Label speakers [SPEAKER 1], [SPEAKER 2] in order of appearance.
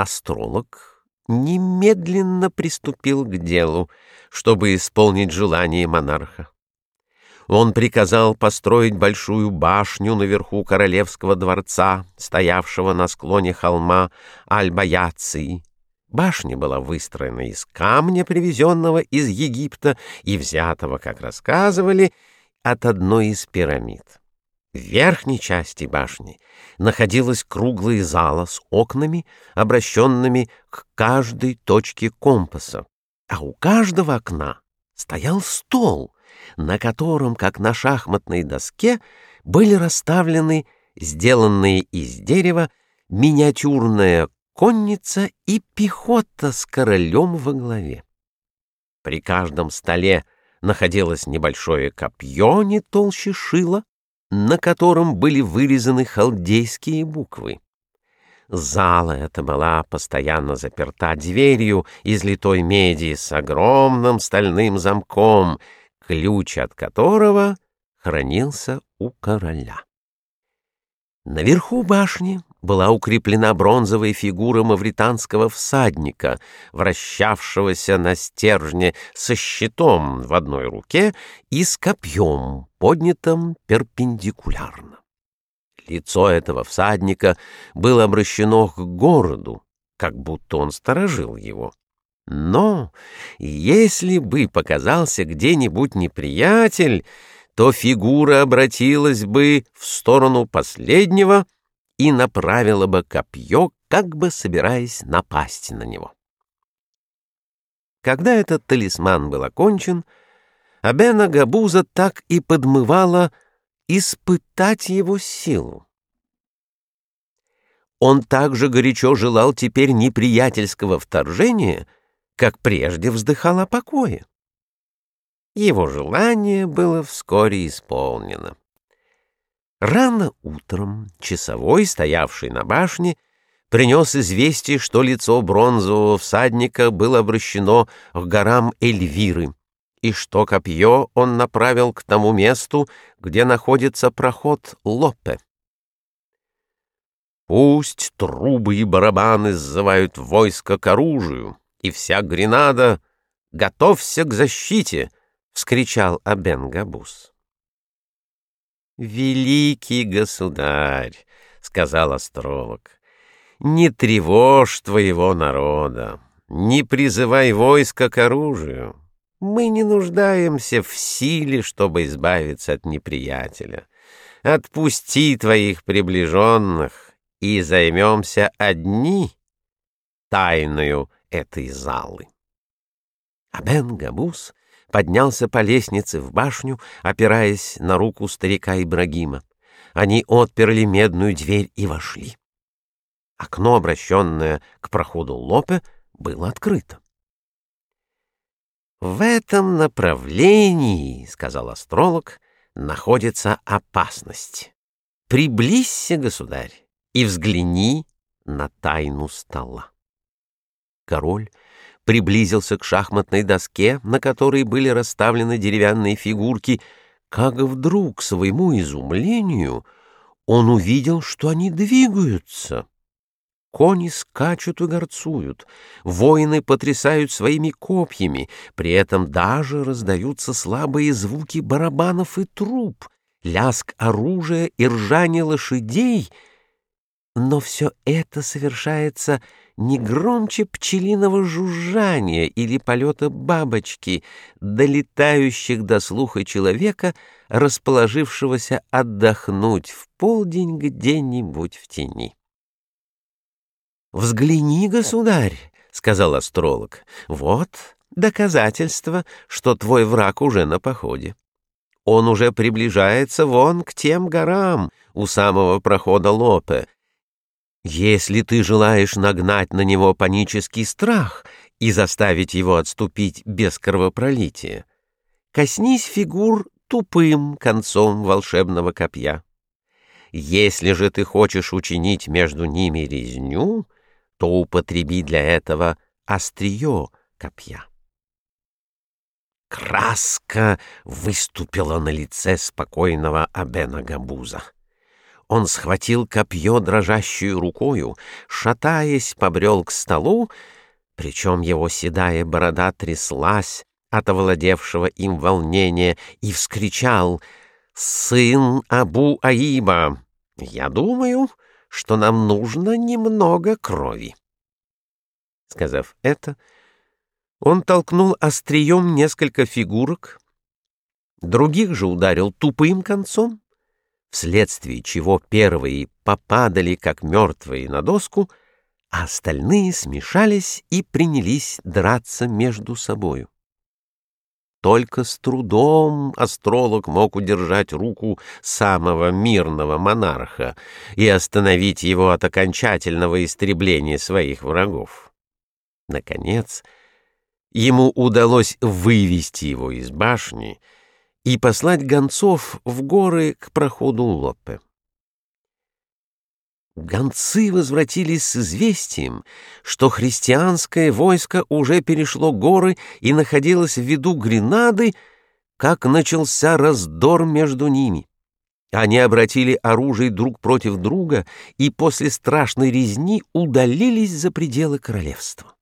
[SPEAKER 1] Астролог немедленно приступил к делу, чтобы исполнить желание монарха. Он приказал построить большую башню наверху королевского дворца, стоявшего на склоне холма Аль-Баяции. Башня была выстроена из камня, привезенного из Египта и взятого, как рассказывали, от одной из пирамид. В верхней части башни находилась круглая зала с окнами, обращенными к каждой точке компаса, а у каждого окна стоял стол, на котором, как на шахматной доске, были расставлены сделанные из дерева миниатюрная конница и пехота с королем во главе. При каждом столе находилось небольшое копье не толще шила, на котором были вырезаны халдейские буквы. Зала эта была постоянно заперта дверью из литой меди с огромным стальным замком, ключ от которого хранился у короля. Наверху башни была укреплена бронзовая фигура мавританского всадника, вращавшегося на стержне со щитом в одной руке и с копьем, поднятым перпендикулярно. Лицо этого всадника было обращено к городу, как будто он сторожил его. Но если бы показался где-нибудь неприятель, то фигура обратилась бы в сторону последнего — и направила бы копье, как бы собираясь напасть на него. Когда этот талисман был окончен, Абена Габуза так и подмывала испытать его силу. Он также горячо желал теперь неприятельского вторжения, как прежде вздыхал о покое. Его желание было вскоре исполнено. Рано утром часовой, стоявший на башне, принес известие, что лицо бронзового всадника было обращено к горам Эльвиры, и что копье он направил к тому месту, где находится проход Лопе. Пусть трубы и барабаны сзывают войско к оружию, и вся Гренада готовься к защите, — вскричал Абен Габус. «Великий государь», — сказал астролог, — «не тревожь твоего народа, не призывай войска к оружию. Мы не нуждаемся в силе, чтобы избавиться от неприятеля. Отпусти твоих приближенных, и займемся одни тайною этой залы». Абен Габус поднялся по лестнице в башню, опираясь на руку старика Ибрагима. Они отперли медную дверь и вошли. Окно, обращенное к проходу Лопе, было открыто. «В этом направлении, — сказал астролог, — находится опасность. Приблизься, государь, и взгляни на тайну стола». Король приблизился к шахматной доске, на которой были расставлены деревянные фигурки, как вдруг, к своему изумлению, он увидел, что они двигаются. Кони скачут и горцуют, воины потрясают своими копьями, при этом даже раздаются слабые звуки барабанов и труб, лязг оружия и ржание лошадей, но все это совершается не громче пчелиного жужжания или полета бабочки, долетающих до слуха человека, расположившегося отдохнуть в полдень где-нибудь в тени. «Взгляни, государь», — сказал астролог, — «вот доказательство, что твой враг уже на походе. Он уже приближается вон к тем горам у самого прохода Лопе, если ты желаешь нагнать на него панический страх и заставить его отступить без кровопролития, коснись фигур тупым концом волшебного копья. Если же ты хочешь учинить между ними резню, то употреби для этого острие копья. Краска выступила на лице спокойного Абена Габуза. Он схватил копье дрожащую рукою, шатаясь, побрел к столу, причем его седая борода тряслась от овладевшего им волнения и вскричал «Сын Абу Аиба, я думаю, что нам нужно немного крови». Сказав это, он толкнул острием несколько фигурок, других же ударил тупым концом, вследствие чего первые попадали, как мертвые, на доску, а остальные смешались и принялись драться между собою. Только с трудом астролог мог удержать руку самого мирного монарха и остановить его от окончательного истребления своих врагов. Наконец, ему удалось вывести его из башни — и послать гонцов в горы к проходу Лопе. Гонцы возвратились с известием, что христианское войско уже перешло горы и находилось в виду Гренады, как начался раздор между ними. Они обратили оружие друг против друга и после страшной резни удалились за пределы королевства.